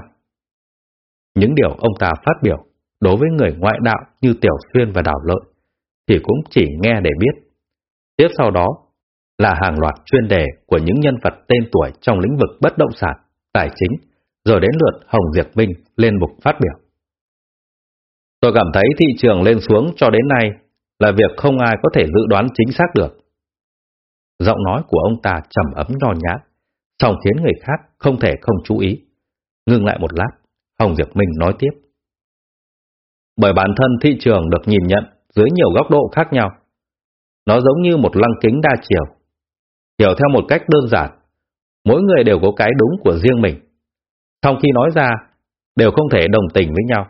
những điều ông ta phát biểu đối với người ngoại đạo như Tiểu Xuyên và Đào Lợi thì cũng chỉ nghe để biết. Tiếp sau đó là hàng loạt chuyên đề của những nhân vật tên tuổi trong lĩnh vực bất động sản, tài chính, rồi đến lượt Hồng Diệp Minh lên mục phát biểu. Tôi cảm thấy thị trường lên xuống cho đến nay là việc không ai có thể dự đoán chính xác được. Giọng nói của ông ta trầm ấm nho nhã, song khiến người khác không thể không chú ý. Ngưng lại một lát, Hồng Diệp Minh nói tiếp. Bởi bản thân thị trường được nhìn nhận dưới nhiều góc độ khác nhau. Nó giống như một lăng kính đa chiều. Hiểu theo một cách đơn giản, mỗi người đều có cái đúng của riêng mình. Trong khi nói ra, đều không thể đồng tình với nhau.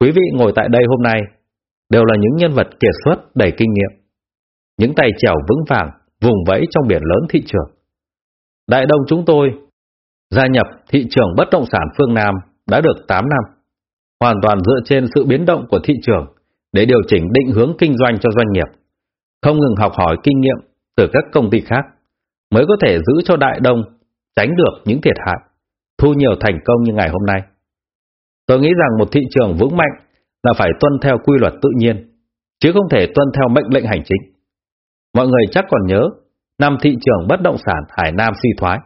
Quý vị ngồi tại đây hôm nay đều là những nhân vật kiệt xuất đầy kinh nghiệm. Những tay chèo vững vàng, vùng vẫy trong biển lớn thị trường. Đại đông chúng tôi gia nhập thị trường bất động sản phương Nam đã được 8 năm, hoàn toàn dựa trên sự biến động của thị trường để điều chỉnh định hướng kinh doanh cho doanh nghiệp, không ngừng học hỏi kinh nghiệm từ các công ty khác, mới có thể giữ cho Đại Đông tránh được những thiệt hại, thu nhiều thành công như ngày hôm nay. Tôi nghĩ rằng một thị trường vững mạnh là phải tuân theo quy luật tự nhiên, chứ không thể tuân theo mệnh lệnh hành chính. Mọi người chắc còn nhớ, năm thị trường bất động sản Hải Nam suy thoái.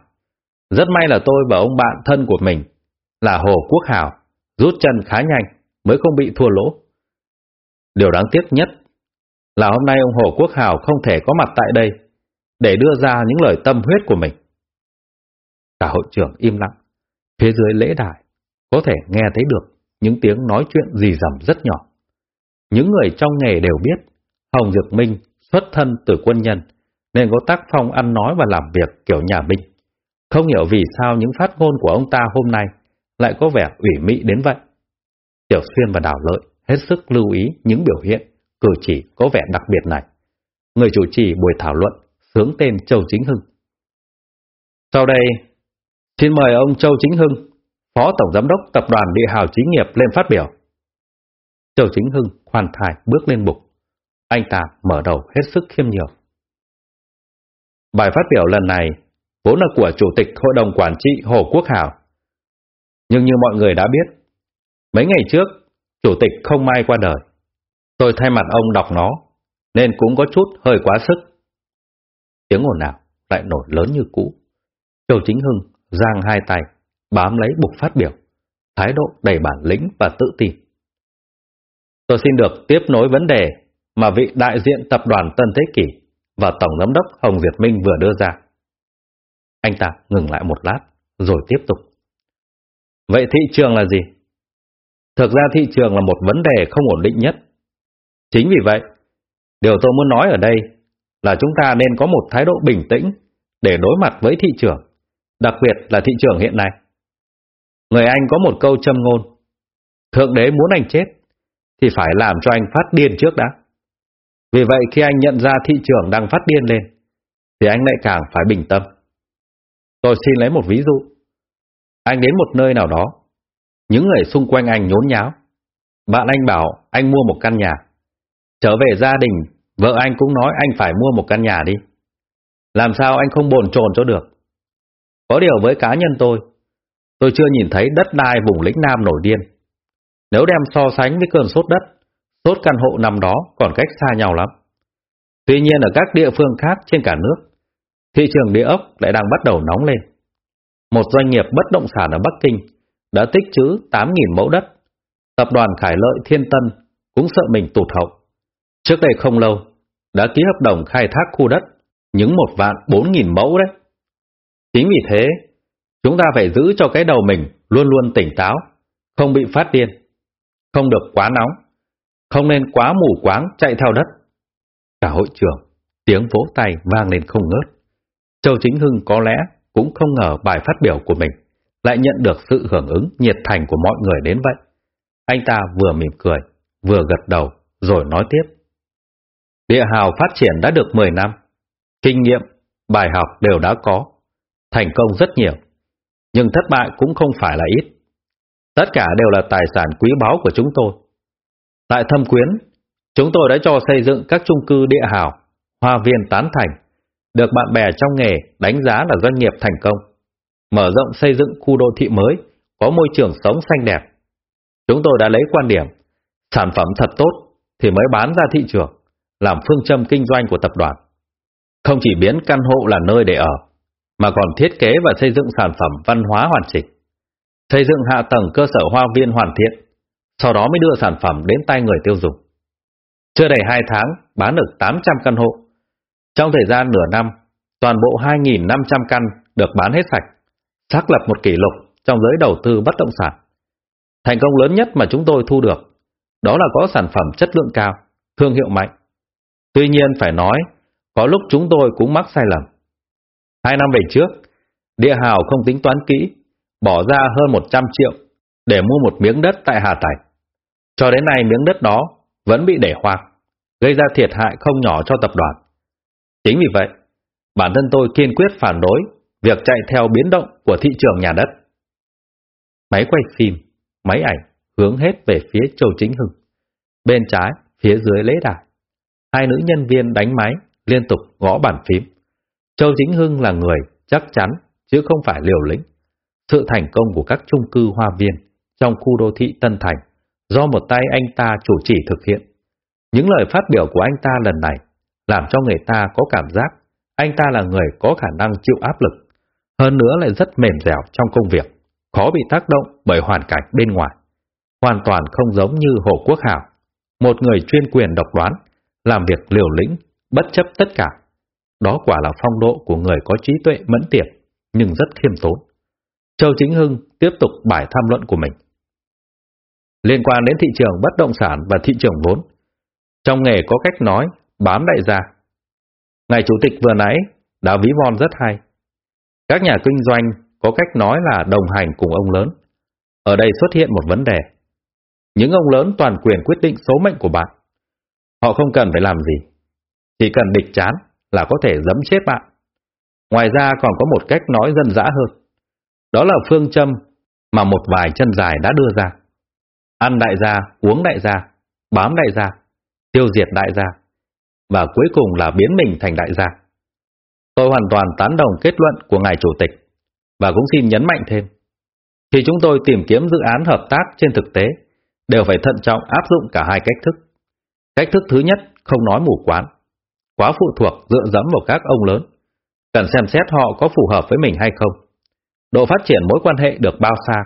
Rất may là tôi và ông bạn thân của mình là Hồ Quốc Hào rút chân khá nhanh mới không bị thua lỗ. Điều đáng tiếc nhất là hôm nay ông Hồ Quốc Hào không thể có mặt tại đây để đưa ra những lời tâm huyết của mình. Cả hội trưởng im lặng, phía dưới lễ đài có thể nghe thấy được những tiếng nói chuyện gì rầm rất nhỏ. Những người trong nghề đều biết Hồng Dược Minh xuất thân từ quân nhân nên có tác phong ăn nói và làm việc kiểu nhà Minh. Không hiểu vì sao những phát ngôn của ông ta hôm nay lại có vẻ ủy mị đến vậy. Tiểu Xuyên và Đào Lợi hết sức lưu ý những biểu hiện, cử chỉ có vẻ đặc biệt này. Người chủ trì buổi thảo luận sướng tên Châu Chính Hưng. Sau đây, xin mời ông Châu Chính Hưng, Phó Tổng Giám đốc Tập đoàn Địa Hào Chính nghiệp lên phát biểu. Châu Chính Hưng khoan thai bước lên bục. Anh ta mở đầu hết sức khiêm nhường. Bài phát biểu lần này vốn là của Chủ tịch Hội đồng Quản trị Hồ Quốc Hảo. Nhưng như mọi người đã biết, mấy ngày trước, Chủ tịch không may qua đời. Tôi thay mặt ông đọc nó, nên cũng có chút hơi quá sức. Tiếng ồn nào lại nổi lớn như cũ. Châu Chính Hưng giang hai tay, bám lấy bục phát biểu, thái độ đầy bản lĩnh và tự tin. Tôi xin được tiếp nối vấn đề mà vị đại diện tập đoàn Tân Thế Kỷ và Tổng Giám đốc Hồng Việt Minh vừa đưa ra. Anh ta ngừng lại một lát, rồi tiếp tục. Vậy thị trường là gì? Thực ra thị trường là một vấn đề không ổn định nhất. Chính vì vậy, điều tôi muốn nói ở đây là chúng ta nên có một thái độ bình tĩnh để đối mặt với thị trường, đặc biệt là thị trường hiện nay. Người Anh có một câu châm ngôn, Thượng đế muốn anh chết, thì phải làm cho anh phát điên trước đã. Vì vậy khi anh nhận ra thị trường đang phát điên lên, thì anh lại càng phải bình tâm. Tôi xin lấy một ví dụ. Anh đến một nơi nào đó, những người xung quanh anh nhốn nháo. Bạn anh bảo anh mua một căn nhà. Trở về gia đình, vợ anh cũng nói anh phải mua một căn nhà đi. Làm sao anh không bồn chồn cho được? Có điều với cá nhân tôi, tôi chưa nhìn thấy đất đai vùng lĩnh Nam nổi điên. Nếu đem so sánh với cơn sốt đất, tốt căn hộ nằm đó còn cách xa nhau lắm. Tuy nhiên ở các địa phương khác trên cả nước, thị trường địa ốc lại đang bắt đầu nóng lên. Một doanh nghiệp bất động sản ở Bắc Kinh đã tích trữ 8.000 mẫu đất. Tập đoàn Khải Lợi Thiên Tân cũng sợ mình tụt hậu. Trước đây không lâu, đã ký hợp đồng khai thác khu đất, những một vạn 4.000 mẫu đấy. Chính vì thế, chúng ta phải giữ cho cái đầu mình luôn luôn tỉnh táo, không bị phát điên, không được quá nóng, không nên quá mù quáng chạy theo đất. Cả hội trường, tiếng vỗ tay vang lên không ngớt. Châu Chính Hưng có lẽ cũng không ngờ bài phát biểu của mình lại nhận được sự hưởng ứng nhiệt thành của mọi người đến vậy. Anh ta vừa mỉm cười, vừa gật đầu, rồi nói tiếp. Địa hào phát triển đã được 10 năm, kinh nghiệm, bài học đều đã có, thành công rất nhiều, nhưng thất bại cũng không phải là ít. Tất cả đều là tài sản quý báu của chúng tôi. Tại Thâm Quyến, chúng tôi đã cho xây dựng các chung cư địa hào, hoa viên tán thành, được bạn bè trong nghề đánh giá là doanh nghiệp thành công. Mở rộng xây dựng khu đô thị mới, có môi trường sống xanh đẹp. Chúng tôi đã lấy quan điểm, sản phẩm thật tốt thì mới bán ra thị trường, làm phương châm kinh doanh của tập đoàn. Không chỉ biến căn hộ là nơi để ở, mà còn thiết kế và xây dựng sản phẩm văn hóa hoàn chỉnh. Xây dựng hạ tầng cơ sở hoa viên hoàn thiện, sau đó mới đưa sản phẩm đến tay người tiêu dùng. Chưa đầy 2 tháng, bán được 800 căn hộ. Trong thời gian nửa năm, toàn bộ 2.500 căn được bán hết sạch, xác lập một kỷ lục trong giới đầu tư bất động sản. Thành công lớn nhất mà chúng tôi thu được, đó là có sản phẩm chất lượng cao, thương hiệu mạnh. Tuy nhiên phải nói, có lúc chúng tôi cũng mắc sai lầm. Hai năm về trước, địa hào không tính toán kỹ, bỏ ra hơn 100 triệu để mua một miếng đất tại Hà Thành. Cho đến nay miếng đất đó vẫn bị để hoang, gây ra thiệt hại không nhỏ cho tập đoàn. Chính vì vậy, bản thân tôi kiên quyết phản đối việc chạy theo biến động của thị trường nhà đất. Máy quay phim, máy ảnh hướng hết về phía Châu Chính Hưng. Bên trái, phía dưới lễ đài. Hai nữ nhân viên đánh máy, liên tục gõ bàn phím. Châu Chính Hưng là người chắc chắn, chứ không phải liều lĩnh. sự thành công của các chung cư hoa viên trong khu đô thị Tân Thành do một tay anh ta chủ trì thực hiện. Những lời phát biểu của anh ta lần này làm cho người ta có cảm giác anh ta là người có khả năng chịu áp lực, hơn nữa lại rất mềm dẻo trong công việc, khó bị tác động bởi hoàn cảnh bên ngoài. Hoàn toàn không giống như Hồ Quốc Hảo, một người chuyên quyền độc đoán, làm việc liều lĩnh, bất chấp tất cả. Đó quả là phong độ của người có trí tuệ mẫn tiệp, nhưng rất khiêm tốn. Châu Chính Hưng tiếp tục bài tham luận của mình. Liên quan đến thị trường bất động sản và thị trường vốn, trong nghề có cách nói bám đại gia. Ngài chủ tịch vừa nãy đã ví von rất hay. Các nhà kinh doanh có cách nói là đồng hành cùng ông lớn. Ở đây xuất hiện một vấn đề. Những ông lớn toàn quyền quyết định số mệnh của bạn. Họ không cần phải làm gì. Chỉ cần địch chán là có thể dẫm chết bạn. Ngoài ra còn có một cách nói dân dã hơn. Đó là phương châm mà một vài chân dài đã đưa ra. Ăn đại gia, uống đại gia, bám đại gia, tiêu diệt đại gia, và cuối cùng là biến mình thành đại gia. Tôi hoàn toàn tán đồng kết luận của ngài chủ tịch, và cũng xin nhấn mạnh thêm. Khi chúng tôi tìm kiếm dự án hợp tác trên thực tế, đều phải thận trọng áp dụng cả hai cách thức. Cách thức thứ nhất, không nói mù quán, quá phụ thuộc dựa dẫm vào các ông lớn, cần xem xét họ có phù hợp với mình hay không. Độ phát triển mối quan hệ được bao xa.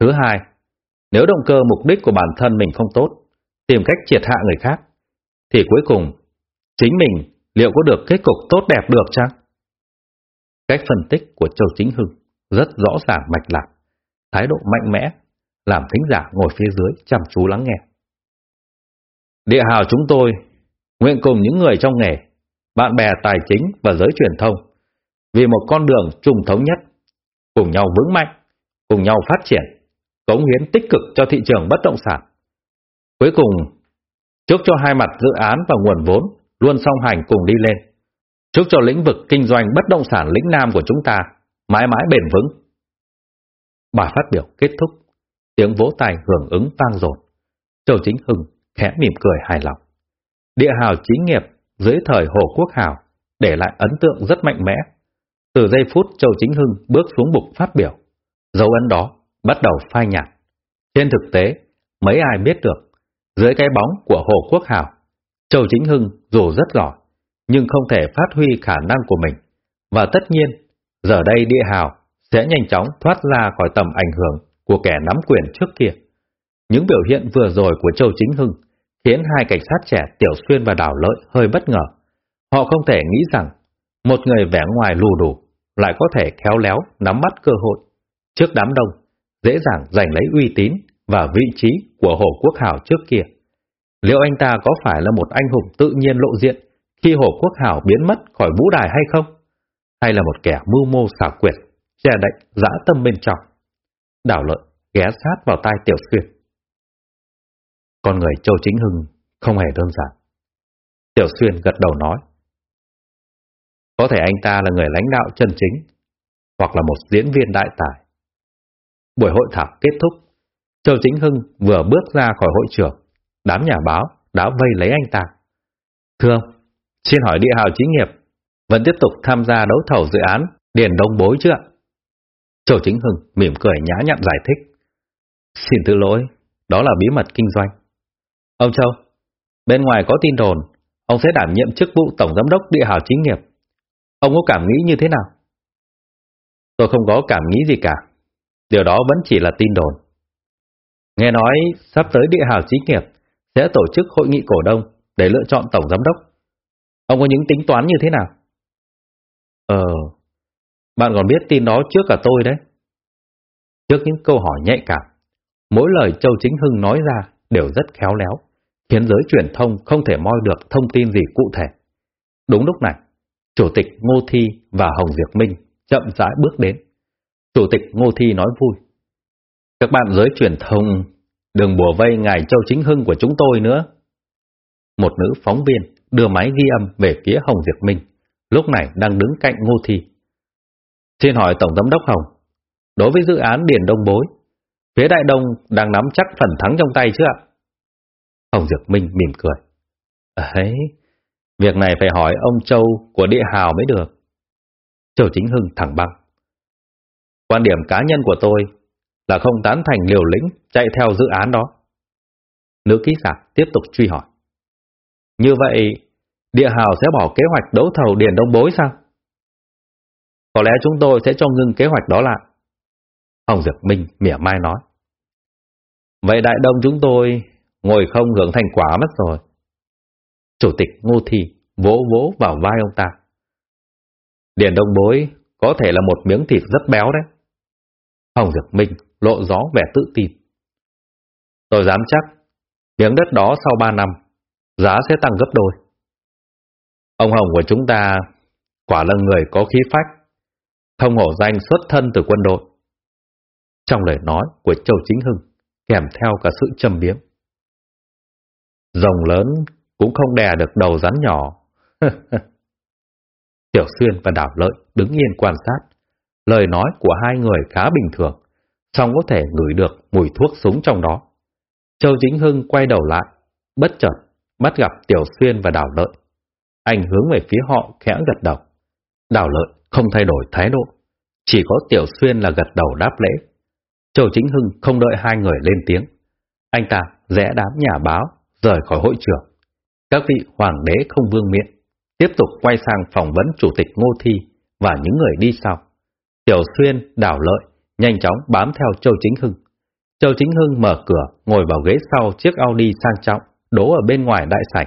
Thứ hai, nếu động cơ mục đích của bản thân mình không tốt, tìm cách triệt hạ người khác, thì cuối cùng chính mình liệu có được kết cục tốt đẹp được chăng? Cách phân tích của Châu Chính Hưng rất rõ ràng mạch lạc, thái độ mạnh mẽ, làm thính giả ngồi phía dưới chăm chú lắng nghe. Địa hào chúng tôi nguyện cùng những người trong nghề, bạn bè tài chính và giới truyền thông vì một con đường trùng thống nhất, cùng nhau vững mạnh, cùng nhau phát triển, cống hiến tích cực cho thị trường bất động sản. Cuối cùng, chúc cho hai mặt dự án và nguồn vốn luôn song hành cùng đi lên. Chúc cho lĩnh vực kinh doanh bất động sản lĩnh Nam của chúng ta mãi mãi bền vững. Bài phát biểu kết thúc, tiếng vỗ tay hưởng ứng vang dồn. Châu Chính Hưng khẽ mỉm cười hài lòng. Địa hào chính nghiệp dưới thời Hồ Quốc Hào để lại ấn tượng rất mạnh mẽ. Từ giây phút Châu Chính Hưng bước xuống bục phát biểu, dấu ấn đó bắt đầu phai nhạt. Trên thực tế, mấy ai biết được, dưới cái bóng của Hồ Quốc Hào, Châu Chính Hưng dù rất giỏi, nhưng không thể phát huy khả năng của mình. Và tất nhiên, giờ đây địa hào sẽ nhanh chóng thoát ra khỏi tầm ảnh hưởng của kẻ nắm quyền trước kia. Những biểu hiện vừa rồi của Châu Chính Hưng khiến hai cảnh sát trẻ Tiểu Xuyên và Đào Lợi hơi bất ngờ. Họ không thể nghĩ rằng một người vẻ ngoài lù đủ lại có thể khéo léo nắm bắt cơ hội trước đám đông, dễ dàng giành lấy uy tín và vị trí của Hồ Quốc Hảo trước kia. Liệu anh ta có phải là một anh hùng tự nhiên lộ diện khi Hồ Quốc Hảo biến mất khỏi vũ đài hay không? Hay là một kẻ mưu mô xảo quyệt, che đậy, dã tâm bên trong? Đảo lợi ghé sát vào tai Tiểu Xuyên. Con người Châu Chính Hưng không hề đơn giản. Tiểu Xuyên gật đầu nói. Có thể anh ta là người lãnh đạo chân chính, hoặc là một diễn viên đại tài. Buổi hội thảo kết thúc, Châu Chính Hưng vừa bước ra khỏi hội trường, đám nhà báo đã vây lấy anh ta. Thưa ông, xin hỏi địa hào chính nghiệp, vẫn tiếp tục tham gia đấu thầu dự án Điền Đông Bối chưa? Châu Chính Hưng mỉm cười nhã nhặn giải thích. Xin thứ lỗi, đó là bí mật kinh doanh. Ông Châu, bên ngoài có tin đồn, ông sẽ đảm nhiệm chức vụ Tổng Giám đốc địa hào chính nghiệp. Ông có cảm nghĩ như thế nào? Tôi không có cảm nghĩ gì cả. Điều đó vẫn chỉ là tin đồn. Nghe nói sắp tới địa hào chính nghiệp sẽ tổ chức hội nghị cổ đông để lựa chọn tổng giám đốc. Ông có những tính toán như thế nào? Ờ, bạn còn biết tin đó trước cả tôi đấy. Trước những câu hỏi nhạy cảm, mỗi lời Châu Chính Hưng nói ra đều rất khéo léo, khiến giới truyền thông không thể moi được thông tin gì cụ thể. Đúng lúc này, Chủ tịch Ngô Thi và Hồng Diệp Minh chậm rãi bước đến. Chủ tịch Ngô Thi nói vui. Các bạn giới truyền thông đừng bùa vây ngài Châu Chính Hưng của chúng tôi nữa. Một nữ phóng viên đưa máy ghi âm về phía Hồng Diệp Minh, lúc này đang đứng cạnh Ngô Thi. Xin hỏi Tổng Giám đốc Hồng, đối với dự án Điền Đông Bối, phía Đại Đông đang nắm chắc phần thắng trong tay chứ ạ? Hồng Diệp Minh mỉm cười. Ấy, việc này phải hỏi ông Châu của địa hào mới được. Châu Chính Hưng thẳng băng. Quan điểm cá nhân của tôi là không tán thành liều lĩnh chạy theo dự án đó. Nữ ký giả tiếp tục truy hỏi. Như vậy, địa hào sẽ bỏ kế hoạch đấu thầu điền đông bối sao? Có lẽ chúng tôi sẽ cho ngưng kế hoạch đó lại. Ông Diệp Minh mỉa mai nói. Vậy đại đông chúng tôi ngồi không hưởng thành quả mất rồi. Chủ tịch Ngô Thi vỗ vỗ vào vai ông ta. Điền đông bối có thể là một miếng thịt rất béo đấy. Hồng dược Minh lộ gió vẻ tự tin. Tôi dám chắc, miếng đất đó sau 3 năm, giá sẽ tăng gấp đôi. Ông Hồng của chúng ta quả là người có khí phách, thông hổ danh xuất thân từ quân đội. Trong lời nói của Châu Chính Hưng, kèm theo cả sự châm biếm. Rồng lớn cũng không đè được đầu rắn nhỏ. Tiểu Xuyên và Đảo Lợi đứng yên quan sát. Lời nói của hai người khá bình thường, song có thể ngửi được mùi thuốc súng trong đó. Châu Chính Hưng quay đầu lại, bất chợt bắt gặp Tiểu Xuyên và Đào Lợi. Anh hướng về phía họ khẽ gật đầu. Đào Lợi không thay đổi thái độ, chỉ có Tiểu Xuyên là gật đầu đáp lễ. Châu Chính Hưng không đợi hai người lên tiếng. Anh ta rẽ đám nhà báo, rời khỏi hội trường. Các vị hoàng đế không vương miện, tiếp tục quay sang phỏng vấn Chủ tịch Ngô Thi và những người đi sau. Tiểu Xuyên, Đảo Lợi, nhanh chóng bám theo Châu Chính Hưng. Châu Chính Hưng mở cửa, ngồi vào ghế sau chiếc Audi sang trọng, đỗ ở bên ngoài đại sảnh.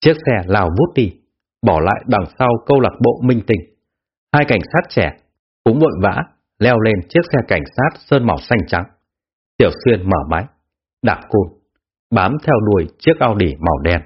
Chiếc xe lao vút đi, bỏ lại đằng sau câu lạc bộ minh tình. Hai cảnh sát trẻ cũng vội vã leo lên chiếc xe cảnh sát sơn màu xanh trắng. Tiểu Xuyên mở máy, đạp côn, bám theo đuôi chiếc Audi màu đen.